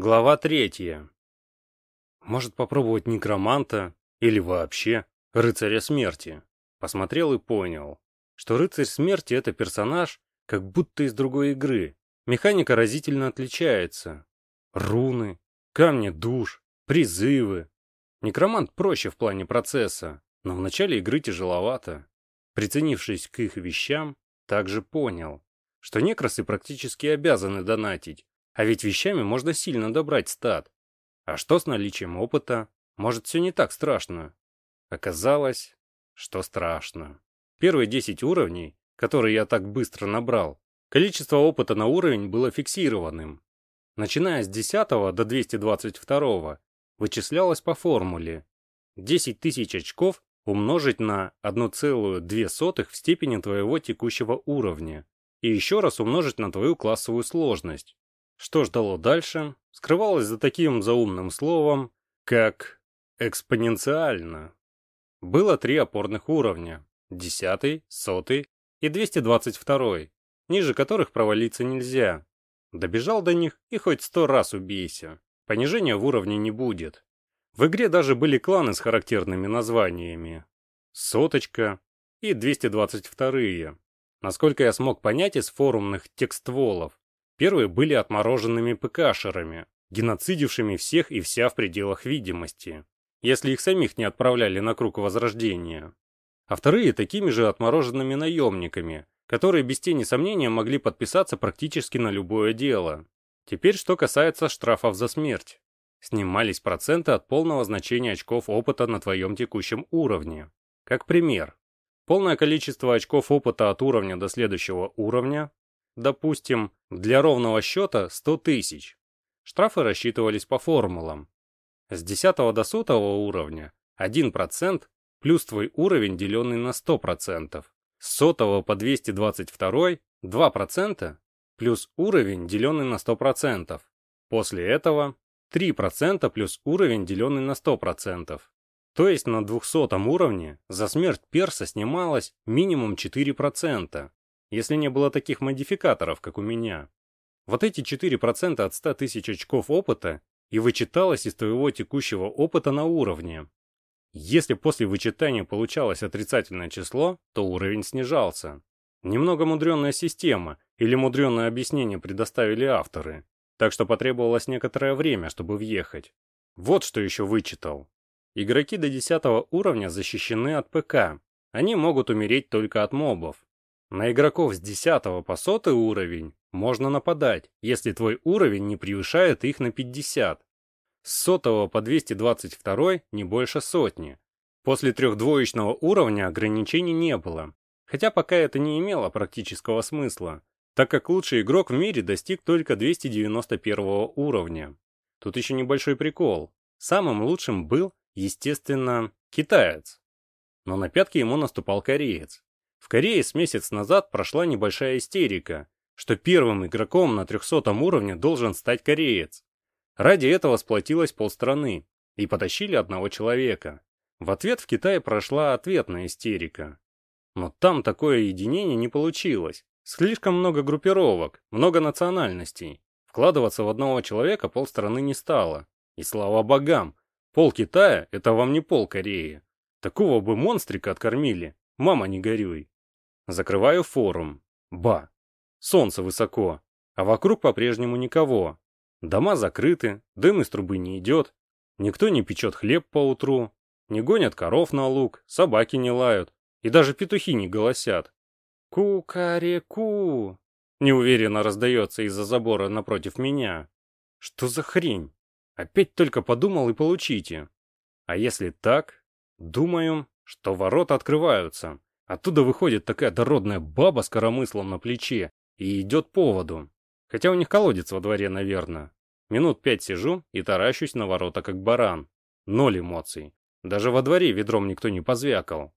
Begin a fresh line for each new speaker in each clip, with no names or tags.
Глава третья. Может попробовать некроманта или вообще рыцаря смерти. Посмотрел и понял, что рыцарь смерти это персонаж как будто из другой игры. Механика разительно отличается. Руны, камни душ, призывы. Некромант проще в плане процесса, но в начале игры тяжеловато. Приценившись к их вещам, также понял, что некросы практически обязаны донатить, а ведь вещами можно сильно добрать стат. А что с наличием опыта? Может, все не так страшно? Оказалось, что страшно. Первые 10 уровней, которые я так быстро набрал, количество опыта на уровень было фиксированным. Начиная с 10 до 222 вычислялось по формуле 10 тысяч очков умножить на 1,2 в степени твоего текущего уровня и еще раз умножить на твою классовую сложность. Что ждало дальше, скрывалось за таким заумным словом, как экспоненциально. Было три опорных уровня – 10, 100 и 222, ниже которых провалиться нельзя. Добежал до них и хоть сто раз убейся. Понижения в уровне не будет. В игре даже были кланы с характерными названиями. Соточка и 222. Насколько я смог понять из форумных текстволов, Первые были отмороженными ПКшерами, геноцидившими всех и вся в пределах видимости, если их самих не отправляли на круг возрождения. А вторые такими же отмороженными наемниками, которые без тени сомнения могли подписаться практически на любое дело. Теперь что касается штрафов за смерть. Снимались проценты от полного значения очков опыта на твоем текущем уровне. Как пример, полное количество очков опыта от уровня до следующего уровня допустим, для ровного счета 100 тысяч. Штрафы рассчитывались по формулам. С 10 до 100 уровня 1% плюс твой уровень, деленный на 100%. С 100 по 222 2% плюс уровень, деленный на 100%. После этого 3% плюс уровень, деленный на 100%. То есть на 200 уровне за смерть перса снималось минимум 4% если не было таких модификаторов, как у меня. Вот эти 4% от 100 тысяч очков опыта и вычиталось из твоего текущего опыта на уровне. Если после вычитания получалось отрицательное число, то уровень снижался. Немного мудренная система или мудренное объяснение предоставили авторы, так что потребовалось некоторое время, чтобы въехать. Вот что еще вычитал. Игроки до 10 уровня защищены от ПК. Они могут умереть только от мобов. На игроков с 10 по 100 уровень можно нападать, если твой уровень не превышает их на 50. С 100 по 222 не больше сотни. После трехдвоечного уровня ограничений не было, хотя пока это не имело практического смысла, так как лучший игрок в мире достиг только 291 уровня. Тут еще небольшой прикол. Самым лучшим был, естественно, китаец. Но на пятки ему наступал кореец. В Корее с месяц назад прошла небольшая истерика, что первым игроком на 300 уровне должен стать кореец. Ради этого сплотилась полстраны и потащили одного человека. В ответ в Китае прошла ответная истерика. Но там такое единение не получилось. Слишком много группировок, много национальностей. Вкладываться в одного человека полстраны не стало. И слава богам, пол Китая — это вам не пол Кореи. Такого бы монстрика откормили, Мама, не горюй. Закрываю форум. Ба. Солнце высоко, а вокруг по-прежнему никого. Дома закрыты, дым из трубы не идет. Никто не печет хлеб по утру, не гонят коров на луг, собаки не лают, и даже петухи не голосят. «Ку-каре-ку!» неуверенно раздается из-за забора напротив меня. Что за хрень? Опять только подумал и получите. А если так, думаю, что ворота открываются. Оттуда выходит такая дородная баба с коромыслом на плече и идет по воду. Хотя у них колодец во дворе, наверное. Минут пять сижу и таращусь на ворота, как баран. Ноль эмоций. Даже во дворе ведром никто не позвякал.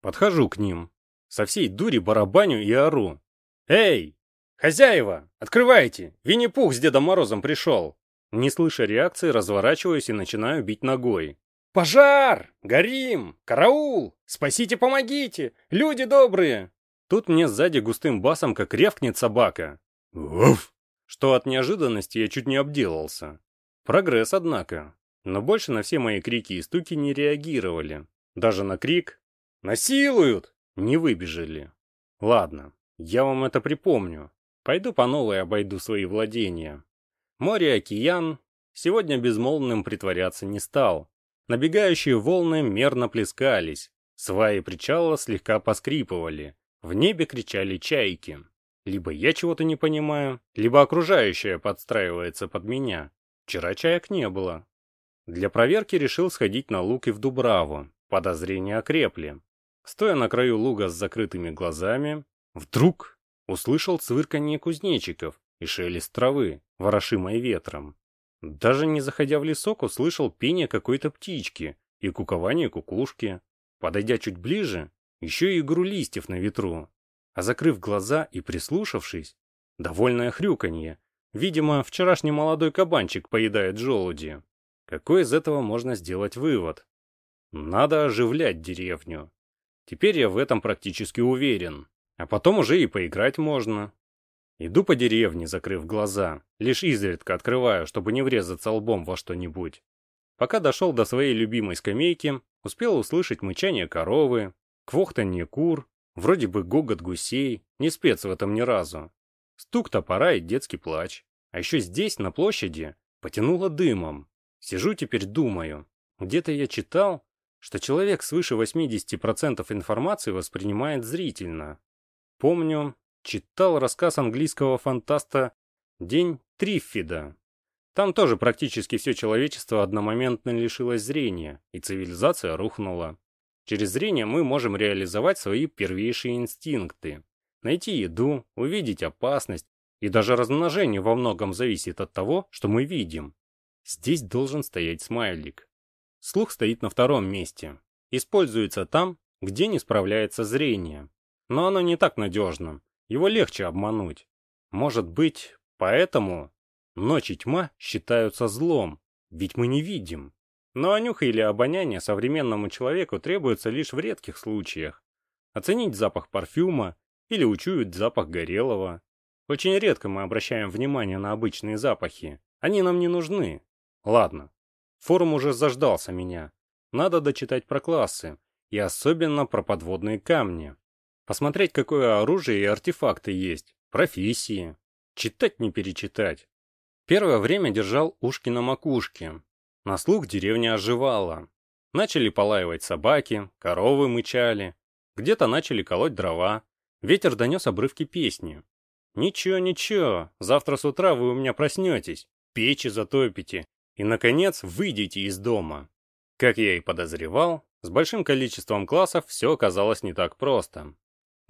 Подхожу к ним. Со всей дури барабаню и ору. «Эй! Хозяева! Открывайте! Винни-Пух с Дедом Морозом пришел!» Не слыша реакции, разворачиваюсь и начинаю бить ногой. «Пожар! Горим! Караул! Спасите, помогите! Люди добрые!» Тут мне сзади густым басом как ревкнет собака. «Уф!» Что от неожиданности я чуть не обделался. Прогресс, однако. Но больше на все мои крики и стуки не реагировали. Даже на крик «Насилуют!» не выбежали. Ладно, я вам это припомню. Пойду по новой обойду свои владения. Море, океан. Сегодня безмолвным притворяться не стал. Набегающие волны мерно плескались. Сваи причала слегка поскрипывали. В небе кричали чайки. Либо я чего-то не понимаю, либо окружающее подстраивается под меня. Вчера чаек не было. Для проверки решил сходить на луг и в Дубраву. Подозрения окрепли. Стоя на краю луга с закрытыми глазами, вдруг услышал цвырканье кузнечиков и шелест травы, ворошимой ветром. Даже не заходя в лесок, услышал пение какой-то птички и кукование кукушки. Подойдя чуть ближе, еще и игру листьев на ветру. А закрыв глаза и прислушавшись, довольное хрюканье. Видимо, вчерашний молодой кабанчик поедает желуди. Какой из этого можно сделать вывод? Надо оживлять деревню. Теперь я в этом практически уверен. А потом уже и поиграть можно. Иду по деревне, закрыв глаза. Лишь изредка открываю, чтобы не врезаться лбом во что-нибудь. Пока дошел до своей любимой скамейки, успел услышать мычание коровы, квохтанье кур, вроде бы гогот гусей, не спец в этом ни разу. Стук топора и детский плач. А еще здесь, на площади, потянуло дымом. Сижу теперь думаю. Где-то я читал, что человек свыше 80% информации воспринимает зрительно. Помню, читал рассказ английского фантаста «День Триффида». Там тоже практически все человечество одномоментно лишилось зрения, и цивилизация рухнула. Через зрение мы можем реализовать свои первейшие инстинкты. Найти еду, увидеть опасность, и даже размножение во многом зависит от того, что мы видим. Здесь должен стоять смайлик. Слух стоит на втором месте. Используется там, где не справляется зрение. Но оно не так надежно. Его легче обмануть. Может быть, поэтому ночь и тьма считаются злом, ведь мы не видим. Но нюх или обоняние современному человеку требуется лишь в редких случаях. Оценить запах парфюма или учуять запах горелого. Очень редко мы обращаем внимание на обычные запахи. Они нам не нужны. Ладно, Форум уже заждался меня. Надо дочитать про классы, и особенно про подводные камни. Посмотреть, какое оружие и артефакты есть, профессии. Читать не перечитать. Первое время держал ушки на макушке. На слух деревня оживала. Начали полаивать собаки, коровы мычали. Где-то начали колоть дрова. Ветер донес обрывки песни. «Ничего, ничего, завтра с утра вы у меня проснетесь, печи затопите, и, наконец, выйдите из дома. Как я и подозревал, с большим количеством классов все оказалось не так просто.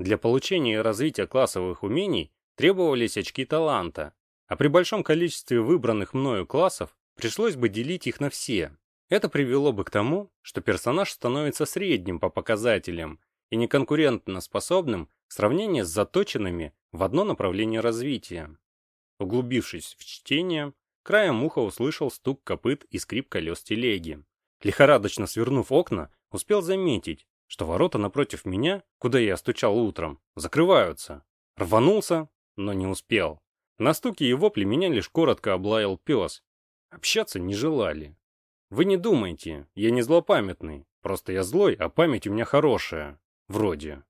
Для получения и развития классовых умений требовались очки таланта, а при большом количестве выбранных мною классов пришлось бы делить их на все. Это привело бы к тому, что персонаж становится средним по показателям и неконкурентно способным в сравнении с заточенными в одно направление развития. Углубившись в чтение, Краем уха услышал стук копыт и скрип колес телеги. Лихорадочно свернув окна, успел заметить, что ворота напротив меня, куда я стучал утром, закрываются. Рванулся, но не успел. На стуки и вопли меня лишь коротко облаял пес. Общаться не желали. Вы не думайте, я не злопамятный. Просто я злой, а память у меня хорошая. Вроде.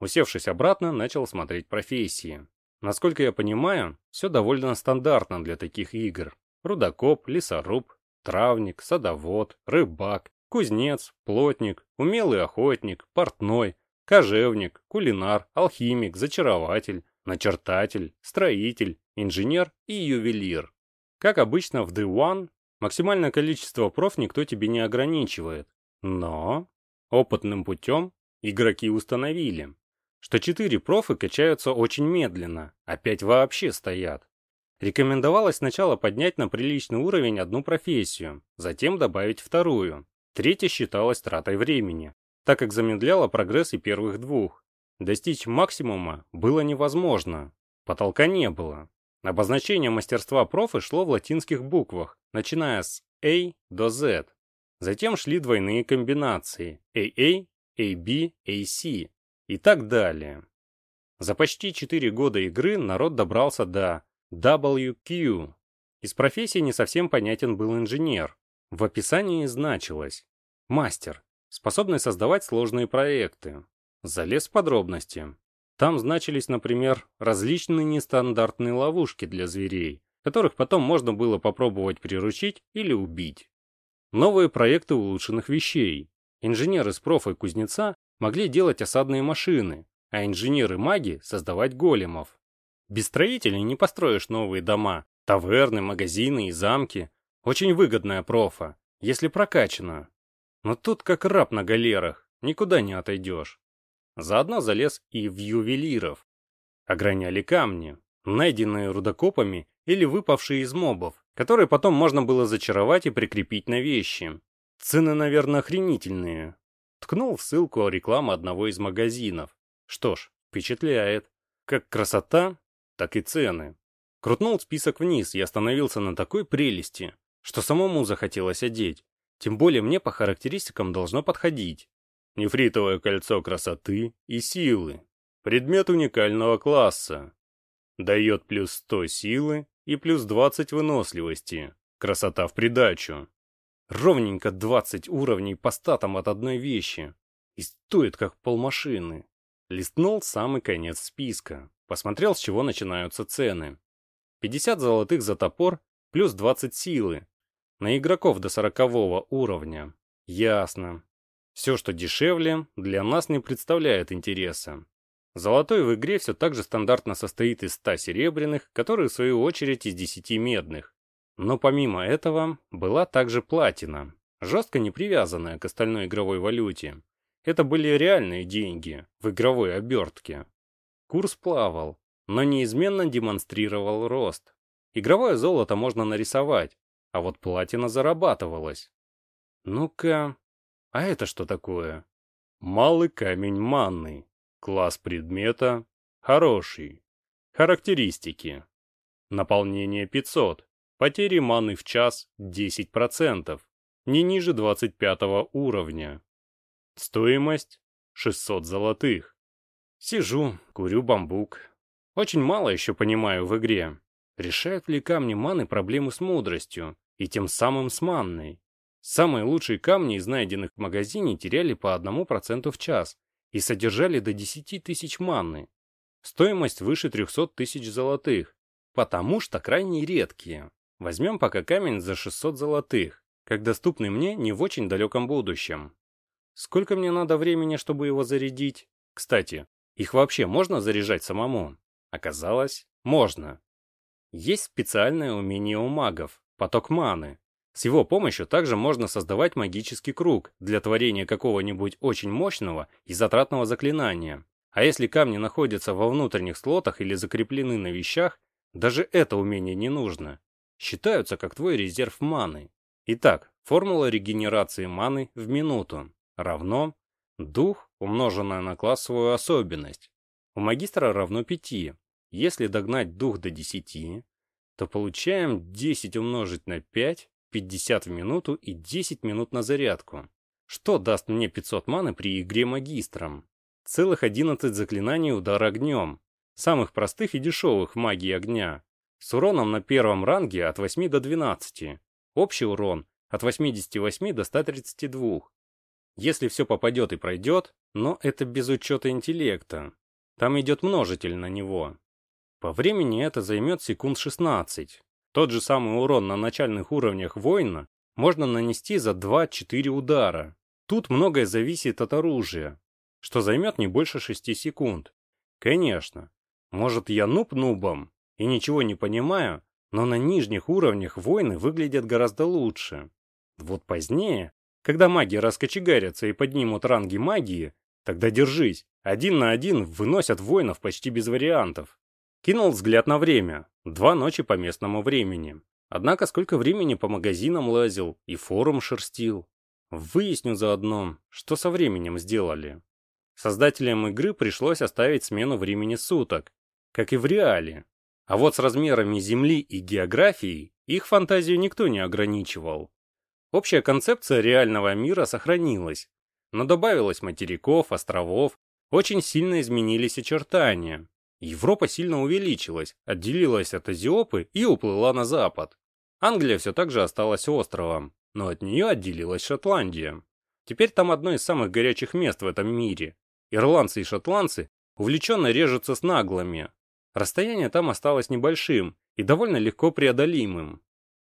Усевшись обратно, начал смотреть профессии. Насколько я понимаю, все довольно стандартно для таких игр. Рудокоп, лесоруб, травник, садовод, рыбак, кузнец, плотник, умелый охотник, портной, кожевник, кулинар, алхимик, зачарователь, начертатель, строитель, инженер и ювелир. Как обычно в The One, максимальное количество проф никто тебе не ограничивает. Но опытным путем игроки установили, что четыре профы качаются очень медленно, а пять вообще стоят. Рекомендовалось сначала поднять на приличный уровень одну профессию, затем добавить вторую. Третья считалась тратой времени, так как замедляло прогресс и первых двух. Достичь максимума было невозможно, потолка не было. Обозначение мастерства профы шло в латинских буквах, начиная с A до Z. Затем шли двойные комбинации AA, AB, AC и так далее. За почти 4 года игры народ добрался до WQ. Из профессии не совсем понятен был инженер. В описании значилось «Мастер, способный создавать сложные проекты». Залез в подробности. Там значились, например, различные нестандартные ловушки для зверей, которых потом можно было попробовать приручить или убить. Новые проекты улучшенных вещей. Инженеры с профой кузнеца могли делать осадные машины, а инженеры-маги создавать големов. Без строителей не построишь новые дома, таверны, магазины и замки. Очень выгодная профа, если прокачана. Но тут как раб на галерах, никуда не отойдешь. Заодно залез и в ювелиров. Ограняли камни, найденные рудокопами или выпавшие из мобов, которые потом можно было зачаровать и прикрепить на вещи. Цены, наверное, охренительные. Ткнул в ссылку рекламы одного из магазинов. Что ж, впечатляет. Как красота, так и цены. Крутнул список вниз и остановился на такой прелести, что самому захотелось одеть. Тем более мне по характеристикам должно подходить. Нефритовое кольцо красоты и силы. Предмет уникального класса. Дает плюс 100 силы и плюс 20 выносливости. Красота в придачу. Ровненько 20 уровней по статам от одной вещи. И стоит как полмашины. Листнул самый конец списка. Посмотрел, с чего начинаются цены. 50 золотых за топор, плюс 20 силы. На игроков до 40 уровня. Ясно. Все, что дешевле, для нас не представляет интереса. Золотой в игре все так же стандартно состоит из 100 серебряных, которые в свою очередь из 10 медных. Но помимо этого, была также платина, жестко не привязанная к остальной игровой валюте. Это были реальные деньги в игровой обертке. Курс плавал, но неизменно демонстрировал рост. Игровое золото можно нарисовать, а вот платина зарабатывалась. Ну-ка, а это что такое? Малый камень манны. Класс предмета. Хороший. Характеристики. Наполнение 500. Потери маны в час 10%, не ниже 25 уровня. Стоимость 600 золотых. Сижу, курю бамбук. Очень мало еще понимаю в игре. Решают ли камни маны проблемы с мудростью и тем самым с манной? Самые лучшие камни из найденных в магазине теряли по 1% в час и содержали до 10 тысяч манны. Стоимость выше 300 тысяч золотых, потому что крайне редкие. Возьмем пока камень за 600 золотых, как доступный мне не в очень далеком будущем. Сколько мне надо времени, чтобы его зарядить? Кстати, их вообще можно заряжать самому? Оказалось, можно. Есть специальное умение у магов – поток маны. С его помощью также можно создавать магический круг для творения какого-нибудь очень мощного и затратного заклинания. А если камни находятся во внутренних слотах или закреплены на вещах, даже это умение не нужно считаются как твой резерв маны. Итак, формула регенерации маны в минуту равно дух, умноженное на классовую особенность. У магистра равно 5. Если догнать дух до 10, то получаем 10 умножить на 5, 50 в минуту и 10 минут на зарядку. Что даст мне 500 маны при игре магистром? Целых 11 заклинаний удара огнем, самых простых и дешевых в магии огня, с уроном на первом ранге от 8 до 12. Общий урон от 88 до 132. Если все попадет и пройдет, но это без учета интеллекта. Там идет множитель на него. По времени это займет секунд 16. Тот же самый урон на начальных уровнях воина можно нанести за 2-4 удара. Тут многое зависит от оружия, что займет не больше 6 секунд. Конечно, может я нуб нубом, и ничего не понимаю, но на нижних уровнях войны выглядят гораздо лучше. Вот позднее, когда маги раскочегарятся и поднимут ранги магии, тогда держись, один на один выносят воинов почти без вариантов. Кинул взгляд на время, два ночи по местному времени. Однако сколько времени по магазинам лазил и форум шерстил. Выясню заодно, что со временем сделали. Создателям игры пришлось оставить смену времени суток, как и в реале. А вот с размерами Земли и географией их фантазию никто не ограничивал. Общая концепция реального мира сохранилась, но добавилось материков, островов, очень сильно изменились очертания. Европа сильно увеличилась, отделилась от Азиопы и уплыла на запад. Англия все так же осталась островом, но от нее отделилась Шотландия. Теперь там одно из самых горячих мест в этом мире. Ирландцы и шотландцы увлеченно режутся с наглыми. Расстояние там осталось небольшим и довольно легко преодолимым.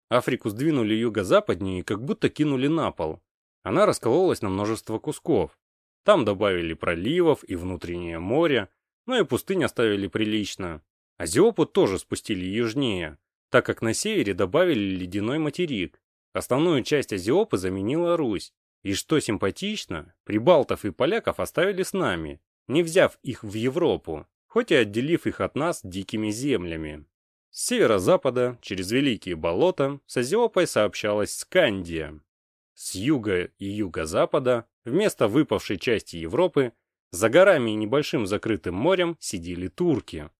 Африку сдвинули юго-западнее и как будто кинули на пол. Она раскололась на множество кусков. Там добавили проливов и внутреннее море, но и пустынь оставили прилично. Азиопу тоже спустили южнее, так как на севере добавили ледяной материк. Основную часть Азиопы заменила Русь. И что симпатично, прибалтов и поляков оставили с нами, не взяв их в Европу, хоть и отделив их от нас дикими землями. С северо-запада, через Великие болота, с Азиопой сообщалась Скандия. С юга и юго-запада, вместо выпавшей части Европы, за горами и небольшим закрытым морем сидели турки.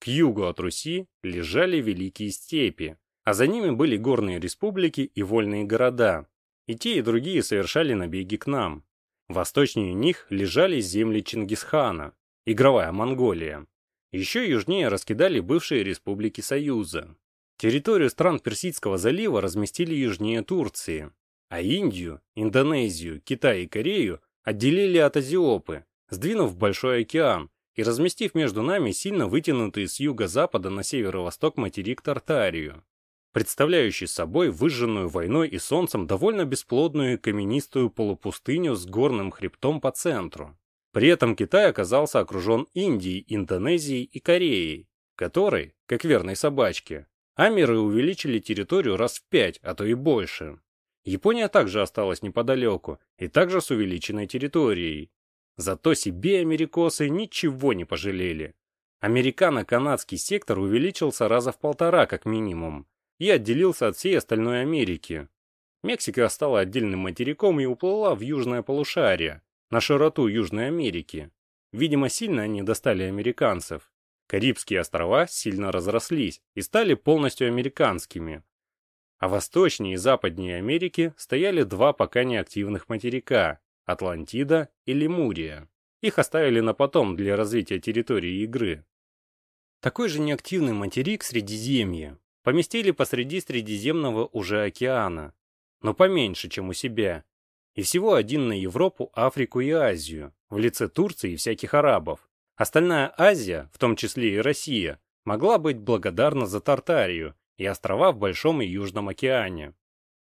К югу от Руси лежали великие степи, а за ними были горные республики и вольные города. И те, и другие совершали набеги к нам. Восточнее них лежали земли Чингисхана, игровая Монголия. Еще южнее раскидали бывшие республики Союза. Территорию стран Персидского залива разместили южнее Турции, а Индию, Индонезию, Китай и Корею отделили от Азиопы, сдвинув Большой океан и разместив между нами сильно вытянутый с юго-запада на северо-восток материк Тартарию, представляющий собой выжженную войной и солнцем довольно бесплодную каменистую полупустыню с горным хребтом по центру. При этом Китай оказался окружен Индией, Индонезией и Кореей, которой, как верной собачке, Амеры увеличили территорию раз в пять, а то и больше. Япония также осталась неподалеку и также с увеличенной территорией. Зато себе америкосы ничего не пожалели. Американо-канадский сектор увеличился раза в полтора как минимум и отделился от всей остальной Америки. Мексика стала отдельным материком и уплыла в южное полушарие, на широту Южной Америки. Видимо, сильно они достали американцев. Карибские острова сильно разрослись и стали полностью американскими, а восточнее и западнее Америки стояли два пока неактивных материка – Атлантида и Лемурия. Их оставили на потом для развития территории игры. Такой же неактивный материк Средиземье поместили посреди Средиземного уже океана, но поменьше, чем у себя, и всего один на Европу, Африку и Азию, в лице Турции и всяких арабов. Остальная Азия, в том числе и Россия, могла быть благодарна за Тартарию и острова в Большом и Южном океане.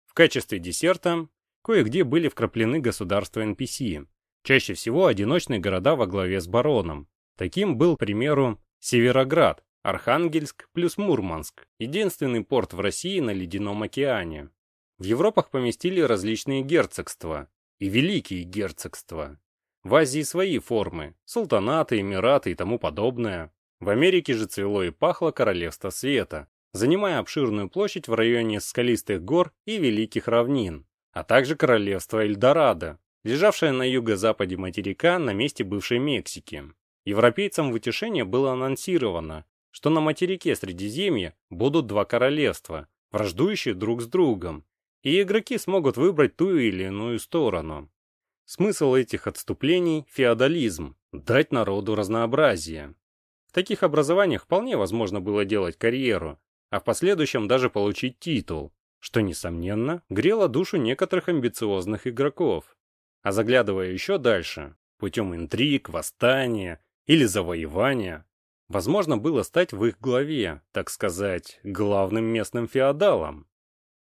В качестве десерта кое-где были вкраплены государства NPC, чаще всего одиночные города во главе с бароном. Таким был, к примеру, Североград, Архангельск плюс Мурманск, единственный порт в России на Ледяном океане. В Европах поместили различные герцогства и великие герцогства. В Азии свои формы, султанаты, эмираты и тому подобное. В Америке же цвело и пахло королевство света, занимая обширную площадь в районе скалистых гор и великих равнин, а также королевство Эльдорадо, лежавшее на юго-западе материка на месте бывшей Мексики. Европейцам в утешение было анонсировано, что на материке Средиземья будут два королевства, враждующие друг с другом, и игроки смогут выбрать ту или иную сторону. Смысл этих отступлений – феодализм, дать народу разнообразие. В таких образованиях вполне возможно было делать карьеру, а в последующем даже получить титул, что, несомненно, грело душу некоторых амбициозных игроков. А заглядывая еще дальше, путем интриг, восстания или завоевания, возможно было стать в их главе, так сказать, главным местным феодалом.